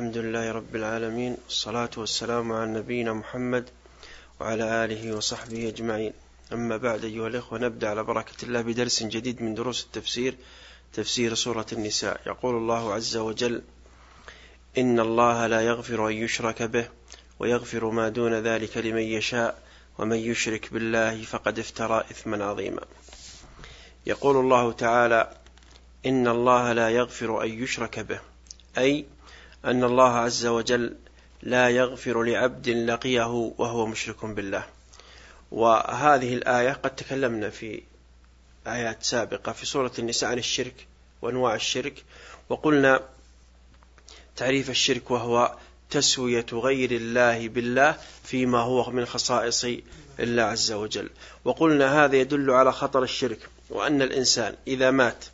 الحمد لله رب العالمين والصلاة والسلام على نبينا محمد وعلى آله وصحبه أجمعين. أما بعد أيها الإخوة نبدأ على بركة الله بدرس جديد من دروس التفسير تفسير سورة النساء. يقول الله عز وجل إن الله لا يغفر أن يشرك به ويغفر ما دون ذلك لمن يشاء ومن يشرك بالله فقد افترى إثما عظيما. يقول الله تعالى إن الله لا يغفر أن يشرك به أي أن الله عز وجل لا يغفر لعبد لقيه وهو مشرك بالله. وهذه الآية قد تكلمنا في آيات سابقة في سورة النساء عن الشرك وأنواع الشرك. وقلنا تعريف الشرك وهو تسوية غير الله بالله فيما هو من خصائص الله عز وجل. وقلنا هذا يدل على خطر الشرك وأن الإنسان إذا مات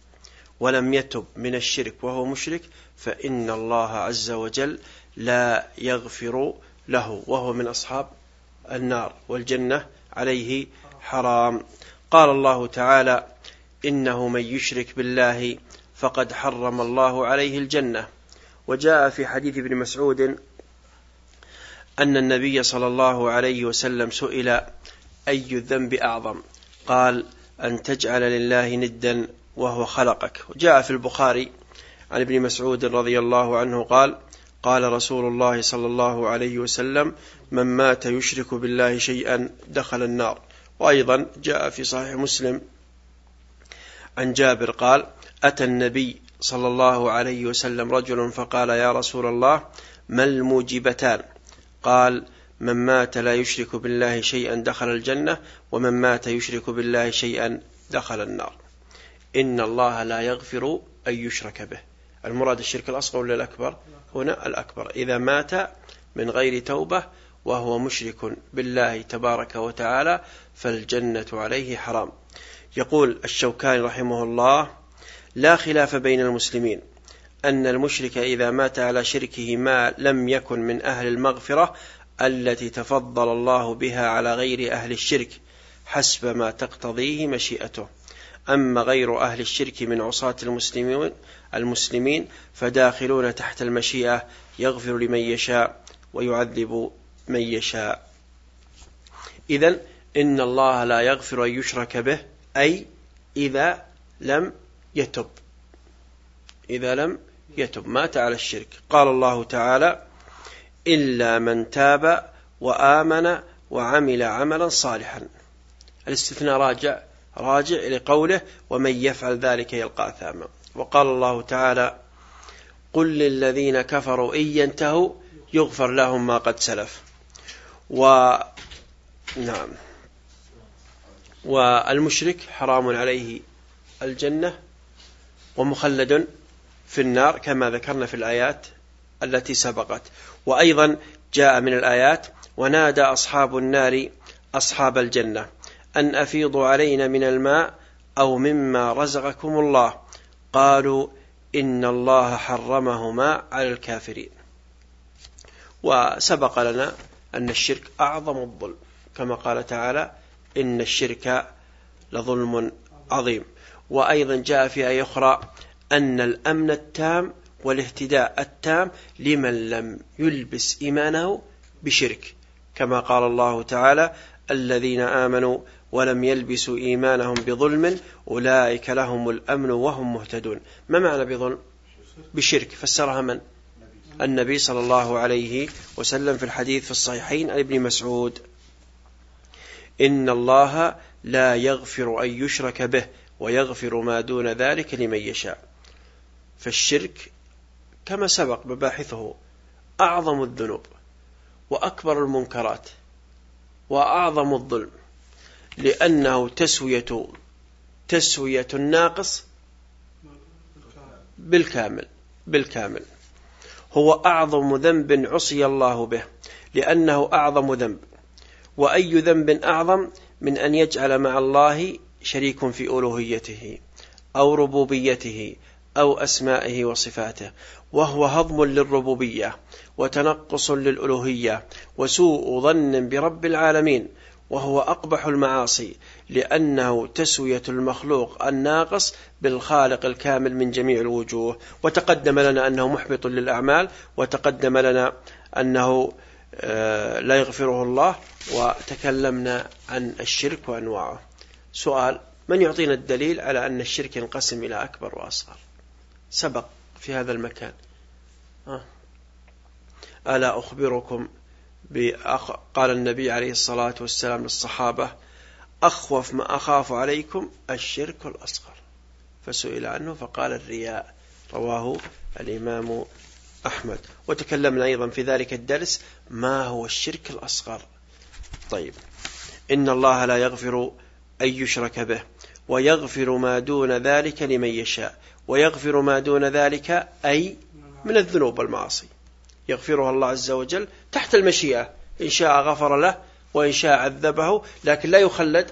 ولم يتب من الشرك وهو مشرك فإن الله عز وجل لا يغفر له وهو من أصحاب النار والجنة عليه حرام. قال الله تعالى إنه من يشرك بالله فقد حرم الله عليه الجنة. وجاء في حديث ابن مسعود أن النبي صلى الله عليه وسلم سئل أي الذنب أعظم؟ قال أن تجعل لله ندا وهو خلقك. وجاء في البخاري عن ابن مسعود رضي الله عنه قال قال رسول الله صلى الله عليه وسلم من مات يشرك بالله شيئا دخل النار. وأيضا جاء في صحيح مسلم عن جابر قال أتى النبي صلى الله عليه وسلم رجل فقال يا رسول الله ما الموجبتان؟ قال من مات لا يشرك بالله شيئا دخل الجنة ومن مات يشرك بالله شيئا دخل النار. إن الله لا يغفر أن يشرك به. المراد الشرك الأصغر ولا الأكبر؟ هنا الأكبر. إذا مات من غير توبة وهو مشرك بالله تبارك وتعالى فالجنة عليه حرام. يقول الشوكاني رحمه الله لا خلاف بين المسلمين أن المشرك إذا مات على شركه ما لم يكن من أهل المغفرة التي تفضل الله بها على غير أهل الشرك حسب ما تقتضيه مشيئته. أما غير أهل الشرك من عصاة المسلمين المسلمين فداخلون تحت المشيئة يغفر لمن يشاء ويعذب من يشاء. إذا إن الله لا يغفر أن يشرك به أي إذا لم يتب. إذا لم يتب مات على الشرك. قال الله تعالى إلا من تاب وآمن وعمل عملا صالحا. الاستثناء راجع راجع لقوله ومن يفعل ذلك يلقى أثاما. وقال الله تعالى قل للذين كفروا إن ينتهوا يغفر لهم ما قد سلف. و نعم. والمشرك حرام عليه الجنة ومخلد في النار كما ذكرنا في الآيات التي سبقت. وأيضا جاء من الآيات ونادى أصحاب النار أصحاب الجنة. أن أفيضوا علينا من الماء أو مما رزقكم الله. قالوا إن الله حرمهما على الكافرين. وسبق لنا أن الشرك أعظم الظلم. كما قال تعالى إن الشرك لظلم عظيم. وأيضا جاء في آية أخرى أن الأمن التام والاهتداء التام لمن لم يلبس إيمانه بشرك. كما قال الله تعالى الذين آمنوا ولم يلبسوا إيمانهم بظلم أولئك لهم الأمن وهم مهتدون. ما معنى بظلم؟ بشرك. فسرها من؟ النبي صلى الله عليه وسلم في الحديث في الصحيحين عن ابن مسعود. إن الله لا يغفر أن يشرك به ويغفر ما دون ذلك لمن يشاء. فالشرك كما سبق مباحثه أعظم الذنوب وأكبر المنكرات وأعظم الظلم. لأنه تسوية تسوية الناقص بالكامل بالكامل. هو أعظم ذنب عصي الله به لأنه أعظم ذنب. وأي ذنب أعظم من أن يجعل مع الله شريك في ألوهيته أو ربوبيته أو أسمائه وصفاته. وهو هضم للربوبية وتنقص للألوهية وسوء ظن برب العالمين. وهو أقبح المعاصي لأنه تسوية المخلوق الناقص بالخالق الكامل من جميع الوجوه. وتقدم لنا أنه محبط للأعمال وتقدم لنا أنه آه، لا يغفره الله وتكلمنا عن الشرك وأنواعه. سؤال من يعطينا الدليل على أن الشرك ينقسم إلى أكبر وأصغر؟ سبق في هذا المكان. آه. ألا أخبركم قال النبي عليه الصلاة والسلام للصحابة أخوف ما أخاف عليكم الشرك الأصغر. فسئل عنه فقال الرياء رواه الإمام أحمد. وتكلمنا أيضا في ذلك الدرس ما هو الشرك الأصغر. طيب إن الله لا يغفر أن يشرك به ويغفر ما دون ذلك لمن يشاء ويغفر ما دون ذلك أي من الذنوب والمعاصي. يغفرها الله عز وجل تحت المشيئة. إن شاء غفر له وإن شاء عذبه لكن لا يخلد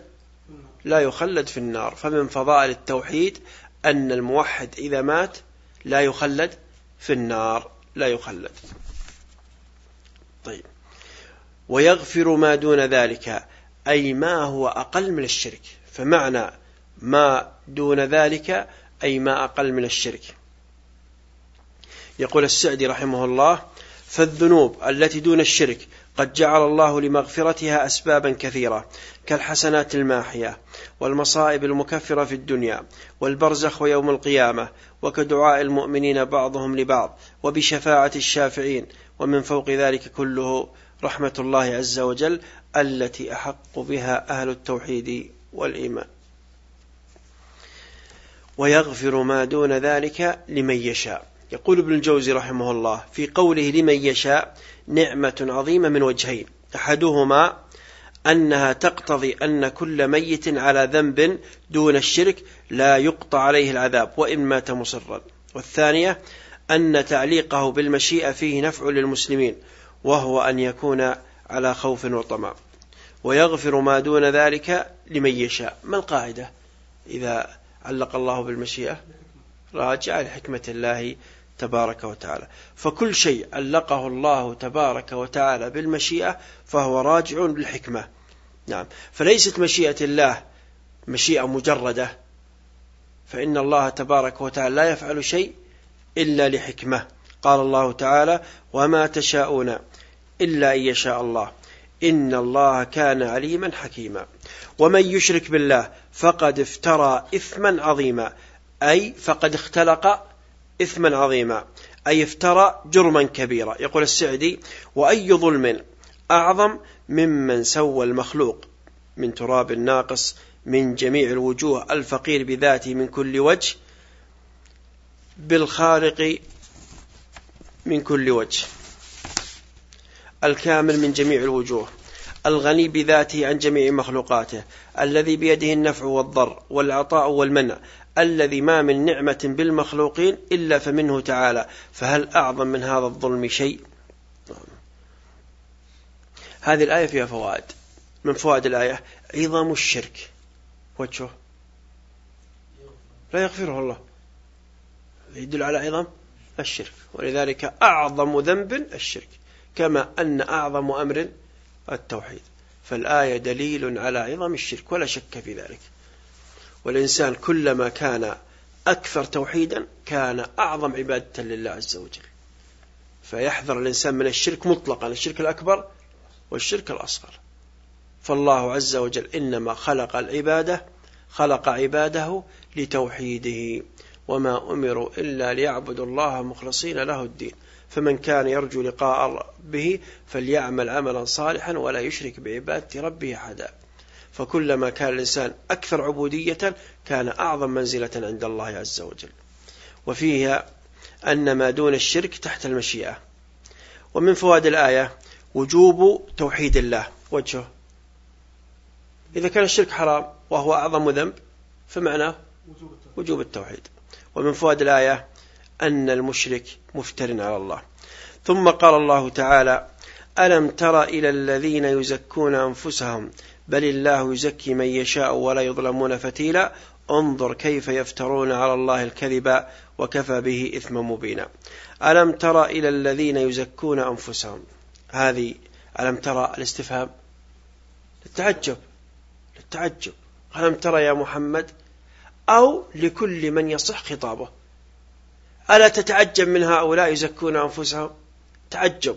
لا يخلد في النار. فمن فضائل التوحيد أن الموحد إذا مات لا يخلد في النار لا يخلد. طيب. ويغفر ما دون ذلك أي ما هو أقل من الشرك. فمعنى ما دون ذلك أي ما أقل من الشرك. يقول السعدي رحمه الله فالذنوب التي دون الشرك قد جعل الله لمغفرتها أسبابا كثيرة كالحسنات الماحية والمصائب المكفرة في الدنيا والبرزخ ويوم القيامة وكدعاء المؤمنين بعضهم لبعض وبشفاعة الشافعين ومن فوق ذلك كله رحمة الله عز وجل التي أحق بها أهل التوحيد والإيمان. ويغفر ما دون ذلك لمن يشاء. يقول ابن الجوزي رحمه الله في قوله لمن يشاء نعمة عظيمة من وجهين أحدهما أنها تقتضي أن كل ميت على ذنب دون الشرك لا يقطع عليه العذاب وإن مات مصرا والثانية أن تعليقه بالمشيئة فيه نفع للمسلمين وهو أن يكون على خوف وطمع ويغفر ما دون ذلك لمن يشاء. ما القاعدة إذا علق الله بالمشيئة؟ راجع لحكمة الله تبارك وتعالى. فكل شيء علقه الله تبارك وتعالى بالمشيئة فهو راجع بالحكمة نعم. فليست مشيئة الله مشيئة مجردة. فإن الله تبارك وتعالى لا يفعل شيء إلا لحكمة. قال الله تعالى وما تشاءون إلا أن يشاء الله. إن الله كان عليما حكيما. ومن يشرك بالله فقد افترى إثما عظيما. أي فقد اختلق إثما عظيما أي افترى جرما كبيرا. يقول السعدي وأي ظلم أعظم ممن سوى المخلوق؟ من تراب ناقص من جميع الوجوه الفقير بذاته من كل وجه بالخالق من كل وجه. الكامل من جميع الوجوه الغني بذاته عن جميع مخلوقاته الذي بيده النفع والضر والعطاء والمنع الذي ما من نعمة بالمخلوقين إلا فمنه تعالى. فهل أعظم من هذا الظلم شيء؟ هذه الآية فيها فوائد. من فوائد الآية؟ عظم الشرك. وجهه. لا يغفره الله. يدل على عظم الشرك. ولذلك أعظم ذنب الشرك. كما أن أعظم أمر التوحيد. فالآية دليل على عظم الشرك. ولا شك في ذلك. والإنسان كلما كان أكثر توحيدا كان أعظم عبادة لله عز وجل. فيحذر الإنسان من الشرك مطلقا الشرك الأكبر والشرك الأصغر. فالله عز وجل إنما خلق العبادة خلق عباده لتوحيده وما أمروا إلا ليعبدوا الله مخلصين له الدين. فمن كان يرجو لقاء به فليعمل عملا صالحا ولا يشرك بعبادة ربه أحدا. فكلما كان الإنسان أكثر عبودية كان أعظم منزلة عند الله عز وجل. وفيها أن ما دون الشرك تحت المشيئة. ومن فوائد الآية وجوب توحيد الله. وجهه. إذا كان الشرك حرام وهو أعظم ذنب فمعناه وجوب التوحيد. ومن فوائد الآية أن المشرك مفتر على الله. ثم قال الله تعالى ألم تر إلى الذين يزكون أنفسهم بل الله يزكي من يشاء ولا يظلمون فتيلا. انظر كيف يفترون على الله الكذب وكفى به إثما مبينا. ألم تر إلى الذين يزكون أنفسهم؟ هذه ألم ترى الاستفهام؟ للتعجب. للتعجب. ألم ترى يا محمد؟ أو لكل من يصح خطابه. ألا تتعجب من هؤلاء يزكون أنفسهم؟ تعجب.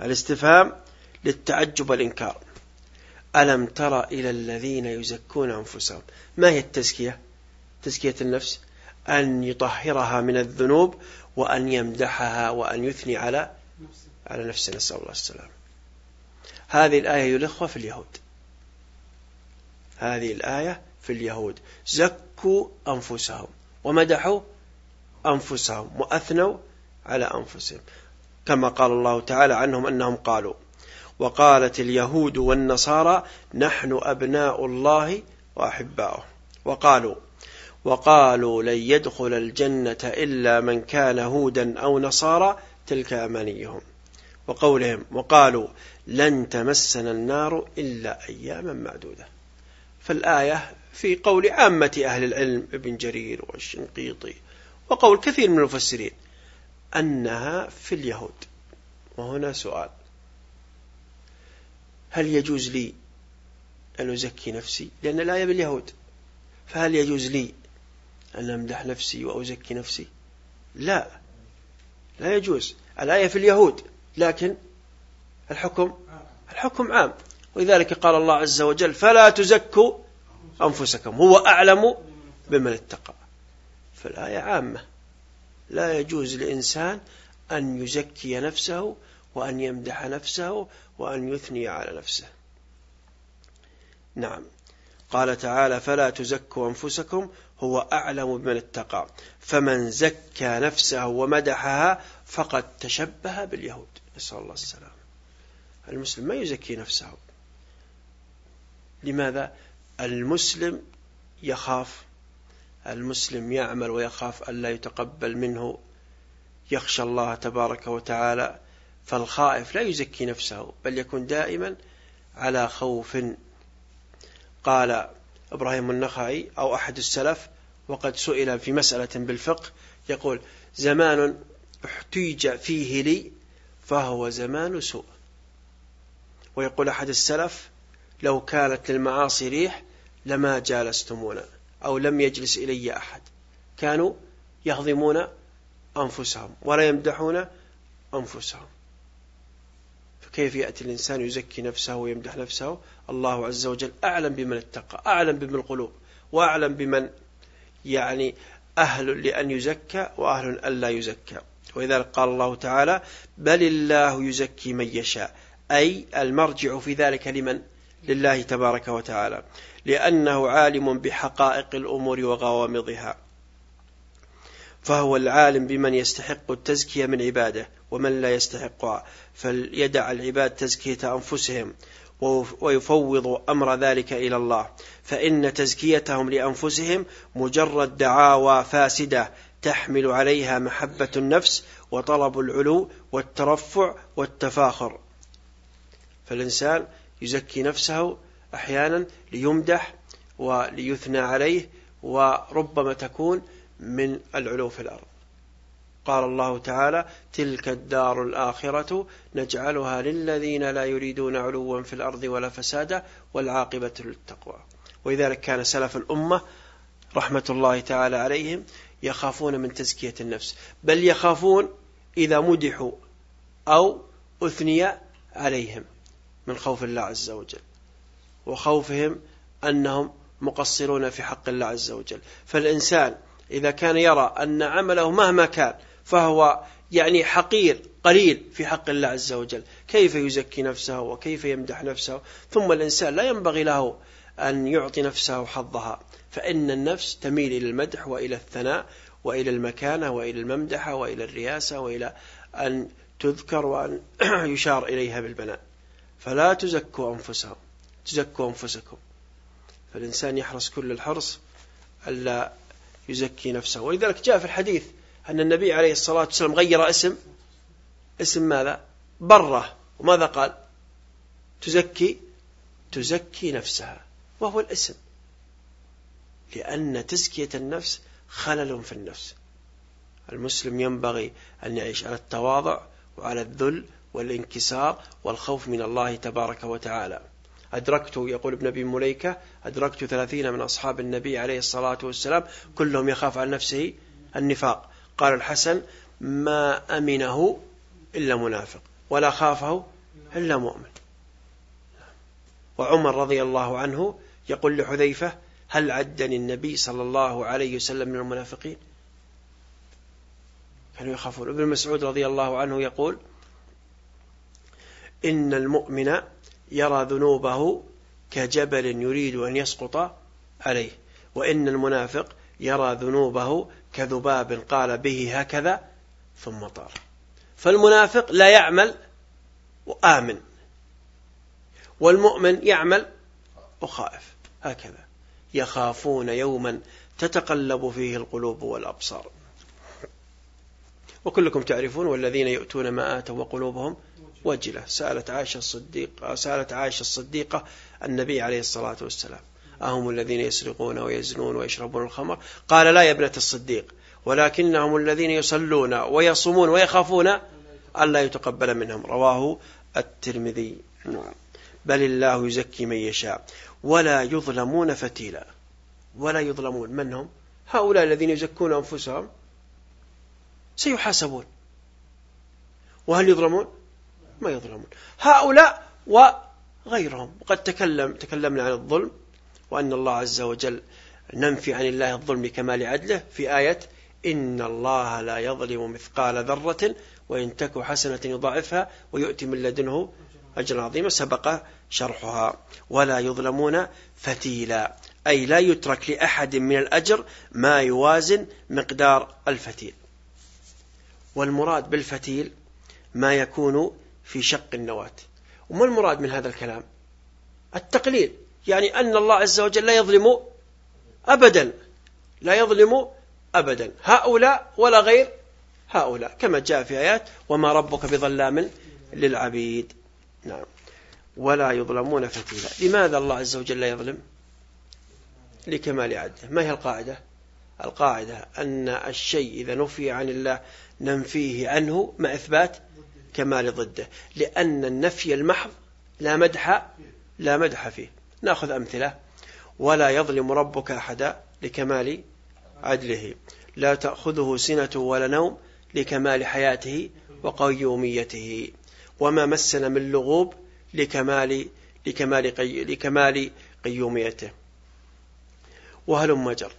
الاستفهام للتعجب والإنكار. ألم ترى إلى الذين يزكون أنفسهم؟ ما هي التزكية؟ تزكية النفس أن يطهرها من الذنوب وأن يمدحها وأن يثني على على نفسه. نسأل الله السلام هذه الآية يلخوا في اليهود. هذه الآية في اليهود. زكوا أنفسهم ومدحوا أنفسهم وأثنوا على أنفسهم. كما قال الله تعالى عنهم أنهم قالوا وقالت اليهود والنصارى نحن أبناء الله وأحباؤه. وقالوا وقالوا لن يدخل الجنة إلا من كان هودا أو نصارى تلك أمانيهم. وقولهم وقالوا لن تمسنا النار إلا أياما معدودة. فالآية في قول عامة أهل العلم ابن جرير والشنقيطي وقول كثير من المفسرين أنها في اليهود. وهنا سؤال هل يجوز لي أن أزكي نفسي؟ لأن الآية باليهود. فهل يجوز لي أن أمدح نفسي وأزكي نفسي؟ لا. لا يجوز. الآية في اليهود. لكن الحكم الحكم عام. ولذلك قال الله عز وجل فلا تزكوا أنفسكم. هو أعلم بمن اتقى. فالآية عامة. لا يجوز لإنسان أن يزكي نفسه وأن يمدح نفسه وأن يثني على نفسه. نعم. قال تعالى فلا تزكوا أنفسكم هو أعلم بمن اتقى. فمن زكى نفسه ومدحها فقد تشبه باليهود. نسأل الله السلام المسلم ما يزكي نفسه. لماذا؟ المسلم يخاف. المسلم يعمل ويخاف ألا يتقبل منه. يخشى الله تبارك وتعالى فالخائف لا يزكي نفسه بل يكون دائما على خوف. قال إبراهيم النخعي أو أحد السلف وقد سئل في مسألة بالفقه يقول زمان احتيج فيه لي فهو زمان سوء. ويقول أحد السلف لو كانت للمعاصي ريح لما جالستمونا أو لم يجلس إلي أحد. كانوا يهضمون أنفسهم ولا يمدحون أنفسهم. فكيف يأتي الإنسان يزكي نفسه ويمدح نفسه؟ الله عز وجل أعلم بمن اتقى أعلم بمن القلوب وأعلم بمن يعني أهل لأن يزكى وأهل ألا يزكى. ولذلك قال الله تعالى بل الله يزكي من يشاء أي المرجع في ذلك لمن؟ لله تبارك وتعالى. لأنه عالم بحقائق الأمور وغوامضها. فهو العالم بمن يستحق التزكية من عباده ومن لا يستحقها فليدع العباد تزكية أنفسهم ويفوض أمر ذلك إلى الله. فإن تزكيتهم لأنفسهم مجرد دعاوى فاسدة تحمل عليها محبة النفس وطلب العلو والترفع والتفاخر. فالإنسان يزكي نفسه أحيانا ليمدح وليثنى عليه وربما تكون من العلو في الأرض. قال الله تعالى تلك الدار الآخرة نجعلها للذين لا يريدون علوا في الأرض ولا فسادا والعاقبة للتقوى. ولذلك كان سلف الأمة رحمة الله تعالى عليهم يخافون من تزكية النفس بل يخافون إذا مدحوا أو أثني عليهم من خوف الله عز وجل وخوفهم أنهم مقصرون في حق الله عز وجل. فالإنسان إذا كان يرى أن عمله مهما كان فهو يعني حقير قليل في حق الله عز وجل. كيف يزكي نفسه وكيف يمدح نفسه؟ ثم الإنسان لا ينبغي له أن يعطي نفسه حظها فإن النفس تميل إلى المدح وإلى الثناء وإلى المكانة وإلى الممدحة وإلى الرياسة وإلى أن تذكر وأن يشار إليها بالبناء. فلا تزكوا أنفسهم تزكوا أنفسكم. فالإنسان يحرص كل الحرص ألا يزكي نفسه. ولذلك جاء في الحديث أن النبي عليه الصلاة والسلام غير اسم اسم ماذا؟ برة. وماذا قال؟ تزكي تزكي نفسها. وهو الاسم. لأن تزكية النفس خلل في النفس. المسلم ينبغي أن يعيش على التواضع وعلى الذل والانكسار والخوف من الله تبارك وتعالى. أدركت يقول ابن أبي مليكة أدركت ثلاثين من أصحاب النبي عليه الصلاة والسلام كلهم يخاف عن نفسه النفاق. قال الحسن ما أمنه إلا منافق ولا خافه إلا مؤمن. وعمر رضي الله عنه يقول لحذيفة هل عدني النبي صلى الله عليه وسلم من المنافقين؟ كانوا يخافون. ابن مسعود رضي الله عنه يقول إن المؤمن يرى ذنوبه كجبل يريد أن يسقط عليه. وإن المنافق يرى ذنوبه كذباب قال به هكذا ثم طار. فالمنافق لا يعمل وآمن. والمؤمن يعمل وخائف. هكذا. يخافون يوما تتقلب فيه القلوب والأبصار. وكلكم تعرفون والذين يؤتون ما آتوا وقلوبهم وجلة. سألت عائشة الصديقة سألت عائشة الصديقة النبي عليه الصلاة والسلام. أهم الذين يسرقون ويزنون ويشربون الخمر؟ قال لا يا ابنة الصديق ولكنهم الذين يصلون ويصومون ويخافون ألا يتقبل منهم. رواه الترمذي. نعم. بل الله يزكي من يشاء. ولا يظلمون فتيلا. ولا يظلمون. من هم؟ هؤلاء الذين يزكون أنفسهم. سيحاسبون. وهل يظلمون؟ ما يظلمون. هؤلاء وغيرهم. وقد تكلم تكلمنا عن الظلم وأن الله عز وجل ننفي عن الله الظلم بكمال عدله في آية إن الله لا يظلم مثقال ذرة وإن تك حسنة يضاعفها ويؤتي من لدنه أجر عظيم سبق شرحها. ولا يظلمون فتيلا. أي لا يترك لأحد من الأجر ما يوازن مقدار الفتيل. والمراد بالفتيل ما يكون في شق النواة. وما المراد من هذا الكلام؟ التقليل. يعني أن الله عز وجل لا يظلم أبدا. لا يظلم أبدا. هؤلاء ولا غير هؤلاء. كما جاء في آيات وما ربك بظلام للعبيد. نعم. ولا يظلمون فتيلا. لماذا الله عز وجل لا يظلم؟ لكمال عدله ما هي القاعدة؟ القاعدة أن الشيء إذا نفي عن الله ننفيه عنه مع إثبات كمال ضده لأن النفي المحض لا مدح لا مدح فيه. نأخذ أمثلة. ولا يظلم ربك أحدا لكمال عدله. لا تأخذه سنة ولا نوم لكمال حياته وقيوميته. وما مسنا من لغوب لكمال لكمال قي لكمال قيوميته. وهلم جر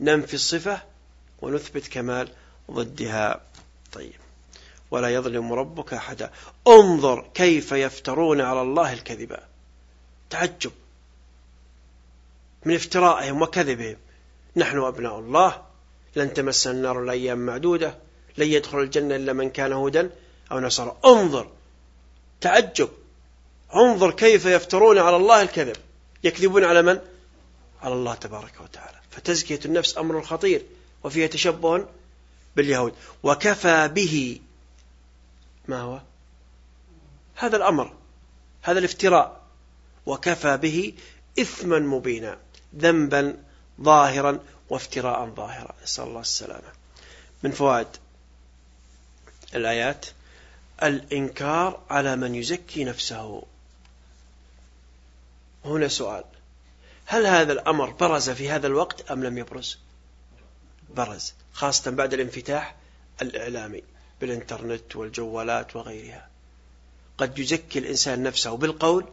ننفي الصفة ونثبت كمال ضدها. طيب. ولا يظلم ربك أحدا. انظر كيف يفترون على الله الكذبا تعجب. من افترائهم وكذبهم. نحن أبناء الله. لن تمس النار الأيام معدودة. لن يدخل الجنة إلا من كان هودا أو نصر انظر. تعجب. انظر كيف يفترون على الله الكذب. يكذبون على من؟ على الله تبارك وتعالى. فتزكية النفس أمر خطير. وفيها تشبه باليهود. وكفى به ما هو؟ هذا الأمر هذا الافتراء. وكفى به إثما مبينا ذنبا ظاهرا وافتراء ظاهرا. نسأل الله السلامة. من فوائد الآيات؟ الإنكار على من يزكي نفسه. هنا سؤال. هل هذا الأمر برز في هذا الوقت أم لم يبرز؟ برز خاصة بعد الانفتاح الإعلامي. بالإنترنت والجوالات وغيرها. قد يزكي الإنسان نفسه بالقول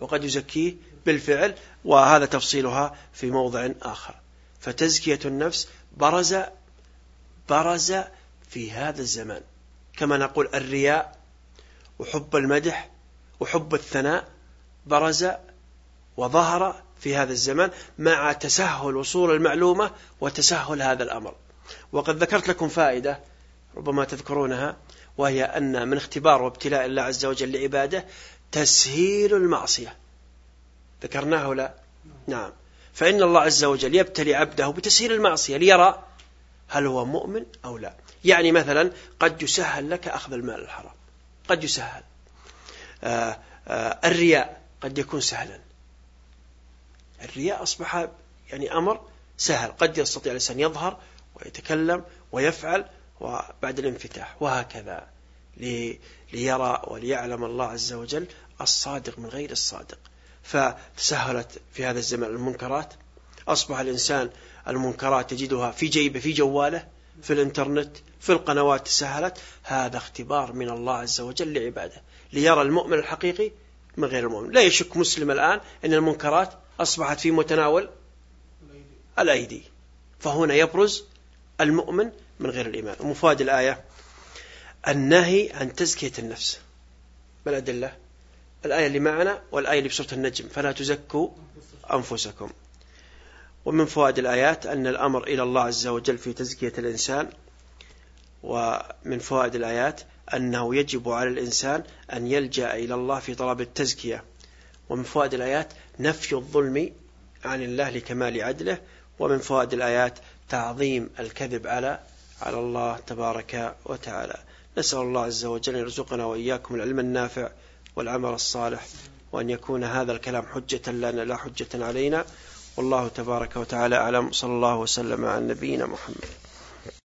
وقد يزكيه بالفعل وهذا تفصيلها في موضع آخر. فتزكية النفس برز برز في هذا الزمان. كما نقول الرياء وحب المدح وحب الثناء برز وظهر في هذا الزمان مع تسهل وصول المعلومة وتسهل هذا الأمر. وقد ذكرت لكم فائدة ربما تذكرونها وهي أن من اختبار وابتلاء الله عز وجل لعباده تسهيل المعصية. ذكرناه لا نعم. فإن الله عز وجل يبتلي عبده بتسهيل المعصية ليرى هل هو مؤمن أو لا. يعني مثلا قد يسهل لك أخذ المال الحرام. قد يسهل. آآ آآ الرياء قد يكون سهلا. الرياء أصبح يعني أمر سهل. قد يستطيع الإنسان يظهر ويتكلم ويفعل وبعد الانفتاح وهكذا ليرى وليعلم الله عز وجل الصادق من غير الصادق. فتسهلت في هذا الزمن المنكرات. أصبح الإنسان المنكرات يجدها في جيبه في جواله في الإنترنت في القنوات تسهلت هذا اختبار من الله عز وجل لعباده ليرى المؤمن الحقيقي من غير المؤمن. لا يشك مسلم الآن أن المنكرات أصبحت في متناول الأيدي. فهنا يبرز المؤمن من غير الإيمان. ومفاد الآية النهي عن تزكية النفس. ما الأدلة؟ الآية اللي معنا والآية اللي بسورة النجم. فلا تزكوا أنفسكم. ومن فوائد الآيات أن الأمر إلى الله عز وجل في تزكية الإنسان. ومن فوائد الآيات أنه يجب على الإنسان أن يلجأ إلى الله في طلب التزكية. ومن فوائد الآيات نفي الظلم عن الله لكمال عدله. ومن فوائد الآيات تعظيم الكذب على على الله تبارك وتعالى. نسأل الله عز وجل يرزقنا وإياكم العلم النافع والعمل الصالح وأن يكون هذا الكلام حجة لنا لا حجة علينا. والله تبارك وتعالى أعلم. صلى الله وسلم على نبينا محمد.